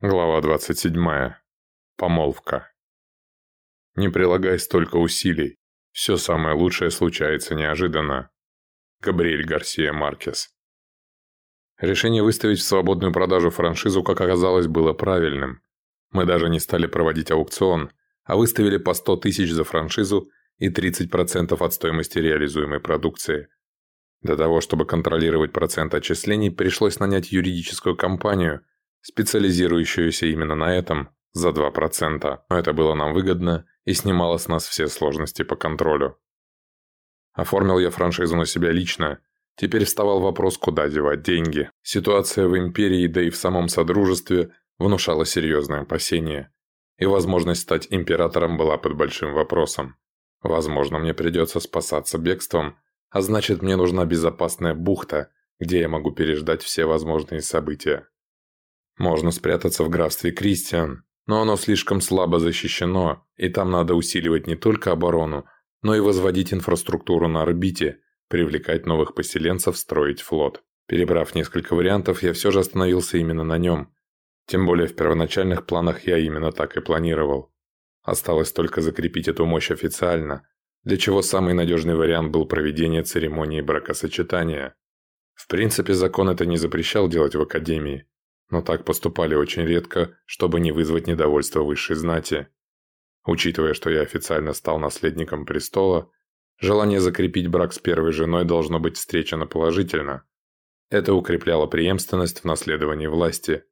Глава 27. Помолвка. Не прилагай столько усилий. Все самое лучшее случается неожиданно. Габриэль Гарсия Маркес. Решение выставить в свободную продажу франшизу, как оказалось, было правильным. Мы даже не стали проводить аукцион, а выставили по 100 тысяч за франшизу и 30% от стоимости реализуемой продукции. Для того, чтобы контролировать процент отчислений, пришлось нанять юридическую компанию – специализирующуюся именно на этом, за 2%. Это было нам выгодно и снимало с нас все сложности по контролю. Оформил я франшизу на себя лично. Теперь вставал вопрос, куда девать деньги. Ситуация в Империи, да и в самом Содружестве внушала серьезное опасение. И возможность стать императором была под большим вопросом. Возможно, мне придется спасаться бегством, а значит, мне нужна безопасная бухта, где я могу переждать все возможные события. Можно спрятаться в графстве Кристиан, но оно слишком слабо защищено, и там надо усиливать не только оборону, но и возводить инфраструктуру на орбите, привлекать новых поселенцев, строить флот. Перебрав несколько вариантов, я все же остановился именно на нем. Тем более в первоначальных планах я именно так и планировал. Осталось только закрепить эту мощь официально, для чего самый надежный вариант был проведение церемонии бракосочетания. В принципе, закон это не запрещал делать в Академии, но так поступали очень редко, чтобы не вызвать недовольство высшей знати. Учитывая, что я официально стал наследником престола, желание закрепить брак с первой женой должно быть встречено положительно. Это укрепляло преемственность в наследовании власти.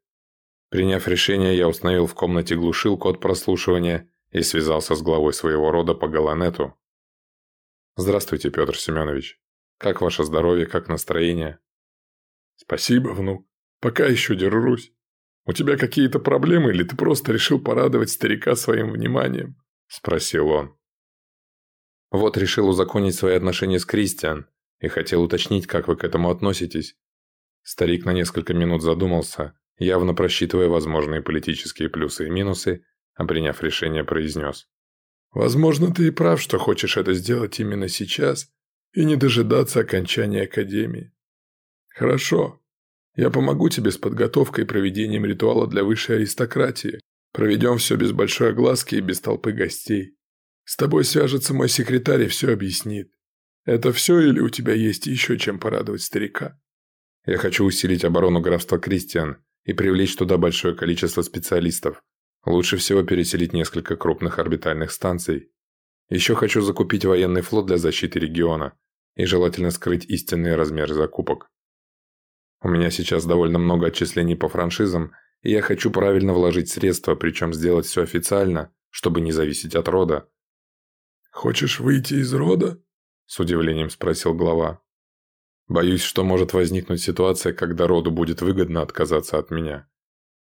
Приняв решение, я установил в комнате глушилку от прослушивания и связался с главой своего рода по галанету. «Здравствуйте, Петр Семенович. Как ваше здоровье, как настроение?» «Спасибо, внук. Пока еще держусь. У тебя какие-то проблемы или ты просто решил порадовать старика своим вниманием?» – спросил он. «Вот решил узаконить свои отношения с Кристиан и хотел уточнить, как вы к этому относитесь». Старик на несколько минут задумался, явно просчитывая возможные политические плюсы и минусы, а приняв решение, произнес. «Возможно, ты и прав, что хочешь это сделать именно сейчас и не дожидаться окончания Академии. Хорошо, я помогу тебе с подготовкой и проведением ритуала для высшей аристократии. Проведем все без большой огласки и без толпы гостей. С тобой свяжется мой секретарь и все объяснит. Это все или у тебя есть еще чем порадовать старика? Я хочу усилить оборону графства Кристиан и привлечь туда большое количество специалистов. Лучше всего переселить несколько крупных орбитальных станций. Еще хочу закупить военный флот для защиты региона и желательно скрыть истинные размеры закупок. У меня сейчас довольно много отчислений по франшизам, и я хочу правильно вложить средства, причем сделать все официально, чтобы не зависеть от рода». «Хочешь выйти из рода?» – с удивлением спросил глава. «Боюсь, что может возникнуть ситуация, когда роду будет выгодно отказаться от меня.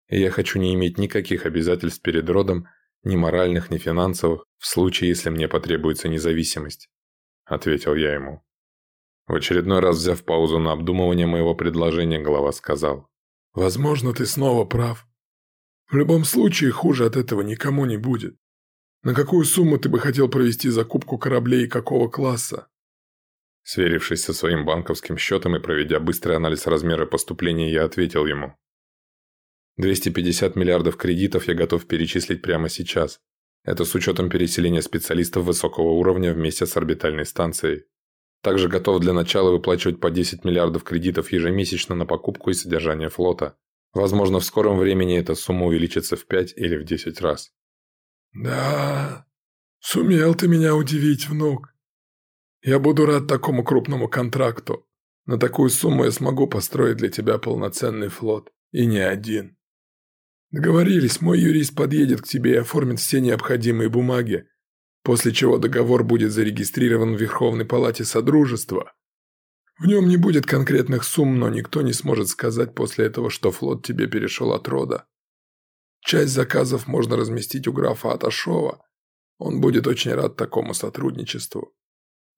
И я хочу не иметь никаких обязательств перед родом, ни моральных, ни финансовых, в случае, если мне потребуется независимость», – ответил я ему. В очередной раз взяв паузу на обдумывание моего предложения, глава сказал. «Возможно, ты снова прав. В любом случае, хуже от этого никому не будет. На какую сумму ты бы хотел провести закупку кораблей и какого класса?» Сверившись со своим банковским счетом и проведя быстрый анализ размера поступления, я ответил ему. 250 миллиардов кредитов я готов перечислить прямо сейчас. Это с учетом переселения специалистов высокого уровня вместе с орбитальной станцией. Также готов для начала выплачивать по 10 миллиардов кредитов ежемесячно на покупку и содержание флота. Возможно, в скором времени эта сумма увеличится в 5 или в 10 раз. «Да, сумел ты меня удивить, внук. Я буду рад такому крупному контракту. На такую сумму я смогу построить для тебя полноценный флот. И не один. Договорились, мой юрист подъедет к тебе и оформит все необходимые бумаги, после чего договор будет зарегистрирован в Верховной Палате Содружества. В нем не будет конкретных сумм, но никто не сможет сказать после этого, что флот тебе перешел от рода. Часть заказов можно разместить у графа Аташова. Он будет очень рад такому сотрудничеству.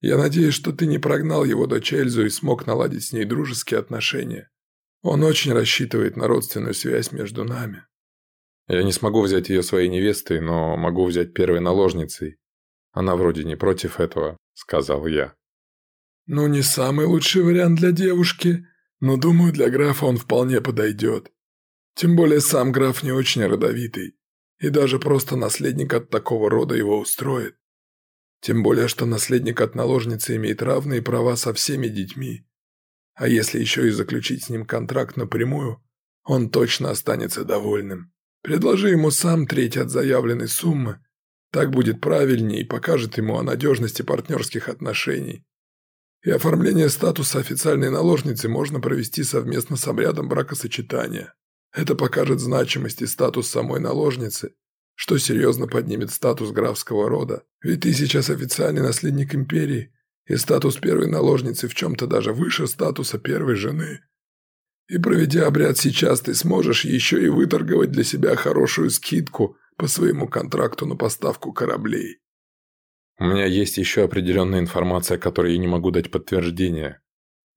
Я надеюсь, что ты не прогнал его дочь Эльзу и смог наладить с ней дружеские отношения. Он очень рассчитывает на родственную связь между нами. Я не смогу взять ее своей невестой, но могу взять первой наложницей. Она вроде не против этого», — сказал я. «Ну, не самый лучший вариант для девушки, но, думаю, для графа он вполне подойдет. Тем более сам граф не очень родовитый, и даже просто наследник от такого рода его устроит. Тем более, что наследник от наложницы имеет равные права со всеми детьми. А если еще и заключить с ним контракт напрямую, он точно останется довольным. Предложи ему сам треть от заявленной суммы. Так будет правильнее и покажет ему о надежности партнерских отношений. И оформление статуса официальной наложницы можно провести совместно с обрядом бракосочетания. Это покажет значимость и статус самой наложницы, что серьезно поднимет статус графского рода. Ведь ты сейчас официальный наследник империи, и статус первой наложницы в чем-то даже выше статуса первой жены. И проведя обряд сейчас, ты сможешь еще и выторговать для себя хорошую скидку по своему контракту на поставку кораблей. У меня есть еще определенная информация, которой я не могу дать подтверждение.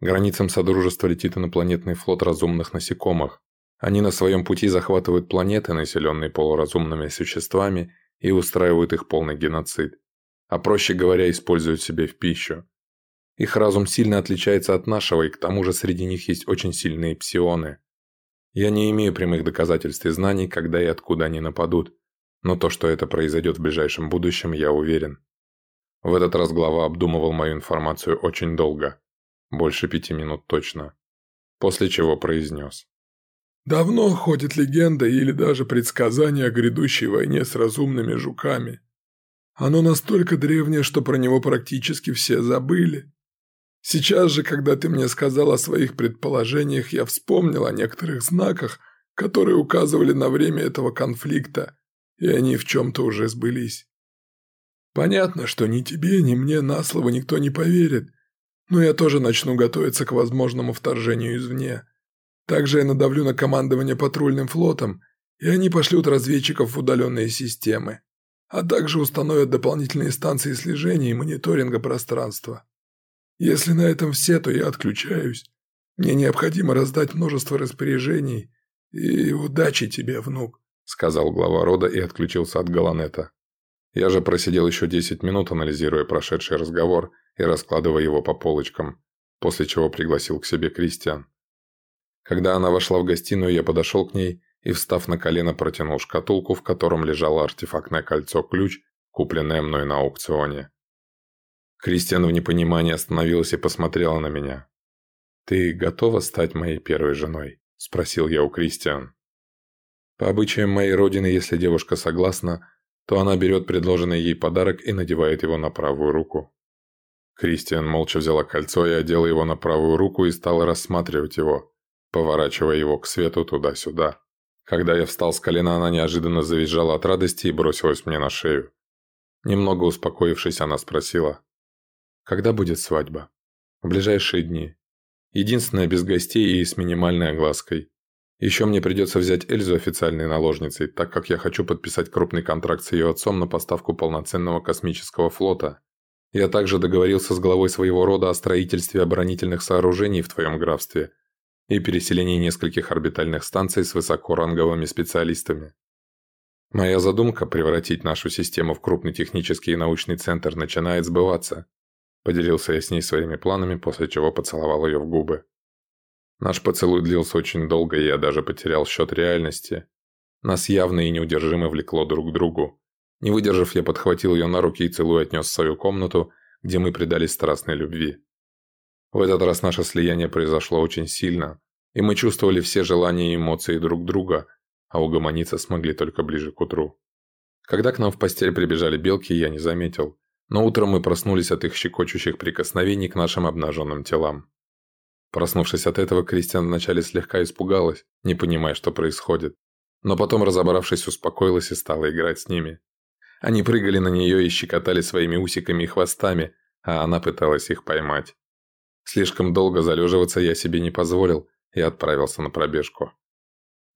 Границам Содружества летит инопланетный флот разумных насекомых. Они на своем пути захватывают планеты, населенные полуразумными существами, и устраивают их полный геноцид. А проще говоря, используют себе в пищу. Их разум сильно отличается от нашего, и к тому же среди них есть очень сильные псионы. Я не имею прямых доказательств и знаний, когда и откуда они нападут, но то, что это произойдет в ближайшем будущем, я уверен. В этот раз глава обдумывал мою информацию очень долго. Больше пяти минут точно. После чего произнес. Давно ходит легенда или даже предсказание о грядущей войне с разумными жуками. Оно настолько древнее, что про него практически все забыли. Сейчас же, когда ты мне сказал о своих предположениях, я вспомнил о некоторых знаках, которые указывали на время этого конфликта, и они в чем-то уже сбылись. Понятно, что ни тебе, ни мне на слово никто не поверит, но я тоже начну готовиться к возможному вторжению извне. Также я надавлю на командование патрульным флотом, и они пошлют разведчиков в удаленные системы, а также установят дополнительные станции слежения и мониторинга пространства. Если на этом все, то я отключаюсь. Мне необходимо раздать множество распоряжений. И удачи тебе, внук», — сказал глава рода и отключился от Галанета. Я же просидел еще десять минут, анализируя прошедший разговор и раскладывая его по полочкам, после чего пригласил к себе Кристиан. Когда она вошла в гостиную, я подошел к ней и, встав на колено, протянул шкатулку, в котором лежало артефактное кольцо-ключ, купленное мной на аукционе. Кристиан в непонимании остановилась и посмотрела на меня. «Ты готова стать моей первой женой?» – спросил я у Кристиан. По обычаям моей родины, если девушка согласна, то она берет предложенный ей подарок и надевает его на правую руку. Кристиан молча взяла кольцо и одела его на правую руку и стала рассматривать его, поворачивая его к свету туда-сюда. Когда я встал с колена, она неожиданно завизжала от радости и бросилась мне на шею. Немного успокоившись, она спросила. Когда будет свадьба? В ближайшие дни. Единственное, без гостей и с минимальной оглаской. Еще мне придется взять Эльзу официальной наложницей, так как я хочу подписать крупный контракт с ее отцом на поставку полноценного космического флота. Я также договорился с главой своего рода о строительстве оборонительных сооружений в твоем графстве и переселении нескольких орбитальных станций с высокоранговыми специалистами. Моя задумка превратить нашу систему в крупный технический и научный центр начинает сбываться. Поделился я с ней своими планами, после чего поцеловал ее в губы. Наш поцелуй длился очень долго, и я даже потерял счет реальности. Нас явно и неудержимо влекло друг к другу. Не выдержав, я подхватил ее на руки и целуя отнес в свою комнату, где мы предались страстной любви. В этот раз наше слияние произошло очень сильно, и мы чувствовали все желания и эмоции друг друга, а угомониться смогли только ближе к утру. Когда к нам в постель прибежали белки, я не заметил но утром мы проснулись от их щекочущих прикосновений к нашим обнаженным телам. Проснувшись от этого, Кристиан вначале слегка испугалась, не понимая, что происходит. Но потом, разобравшись, успокоилась и стала играть с ними. Они прыгали на нее и щекотали своими усиками и хвостами, а она пыталась их поймать. Слишком долго залеживаться я себе не позволил и отправился на пробежку.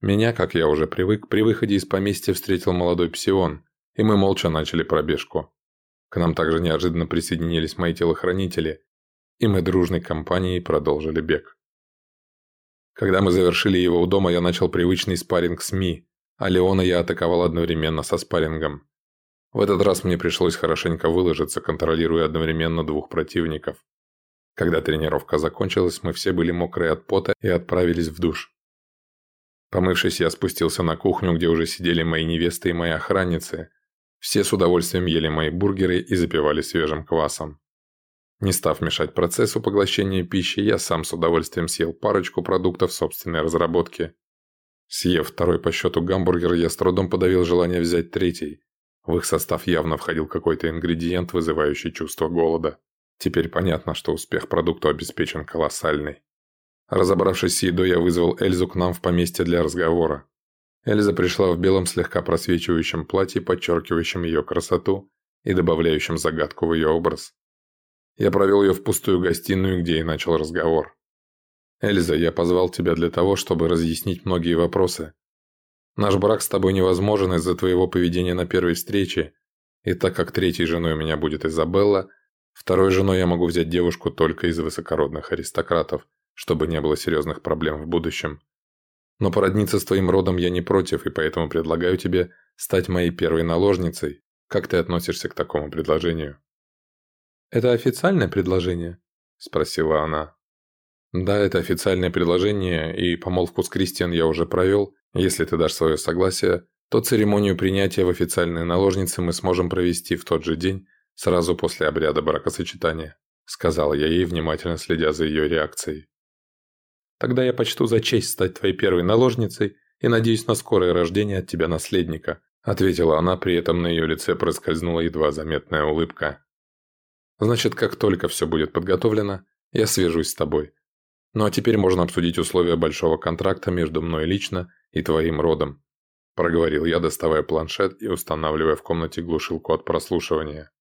Меня, как я уже привык, при выходе из поместья встретил молодой псион, и мы молча начали пробежку. К нам также неожиданно присоединились мои телохранители, и мы дружной компанией продолжили бег. Когда мы завершили его у дома, я начал привычный спарринг с Ми, а Леона я атаковал одновременно со спаррингом. В этот раз мне пришлось хорошенько выложиться, контролируя одновременно двух противников. Когда тренировка закончилась, мы все были мокрые от пота и отправились в душ. Помывшись, я спустился на кухню, где уже сидели мои невесты и мои охранницы. Все с удовольствием ели мои бургеры и запивали свежим квасом. Не став мешать процессу поглощения пищи, я сам с удовольствием съел парочку продуктов собственной разработки. Съев второй по счету гамбургер, я с трудом подавил желание взять третий. В их состав явно входил какой-то ингредиент, вызывающий чувство голода. Теперь понятно, что успех продукта обеспечен колоссальный. Разобравшись с едой, я вызвал Эльзу к нам в поместье для разговора. Эльза пришла в белом слегка просвечивающем платье, подчеркивающем ее красоту и добавляющем загадку в ее образ. Я провел ее в пустую гостиную, где и начал разговор. «Эльза, я позвал тебя для того, чтобы разъяснить многие вопросы. Наш брак с тобой невозможен из-за твоего поведения на первой встрече, и так как третьей женой у меня будет Изабелла, второй женой я могу взять девушку только из высокородных аристократов, чтобы не было серьезных проблем в будущем. Но породниться с твоим родом я не против, и поэтому предлагаю тебе стать моей первой наложницей. Как ты относишься к такому предложению?» «Это официальное предложение?» – спросила она. «Да, это официальное предложение, и помолвку с Кристиан я уже провел. Если ты дашь свое согласие, то церемонию принятия в официальные наложницы мы сможем провести в тот же день, сразу после обряда бракосочетания», – сказала я ей, внимательно следя за ее реакцией. Тогда я почту за честь стать твоей первой наложницей и надеюсь на скорое рождение от тебя наследника», ответила она, при этом на ее лице проскользнула едва заметная улыбка. «Значит, как только все будет подготовлено, я свяжусь с тобой. Ну а теперь можно обсудить условия большого контракта между мной лично и твоим родом», проговорил я, доставая планшет и устанавливая в комнате глушилку от прослушивания.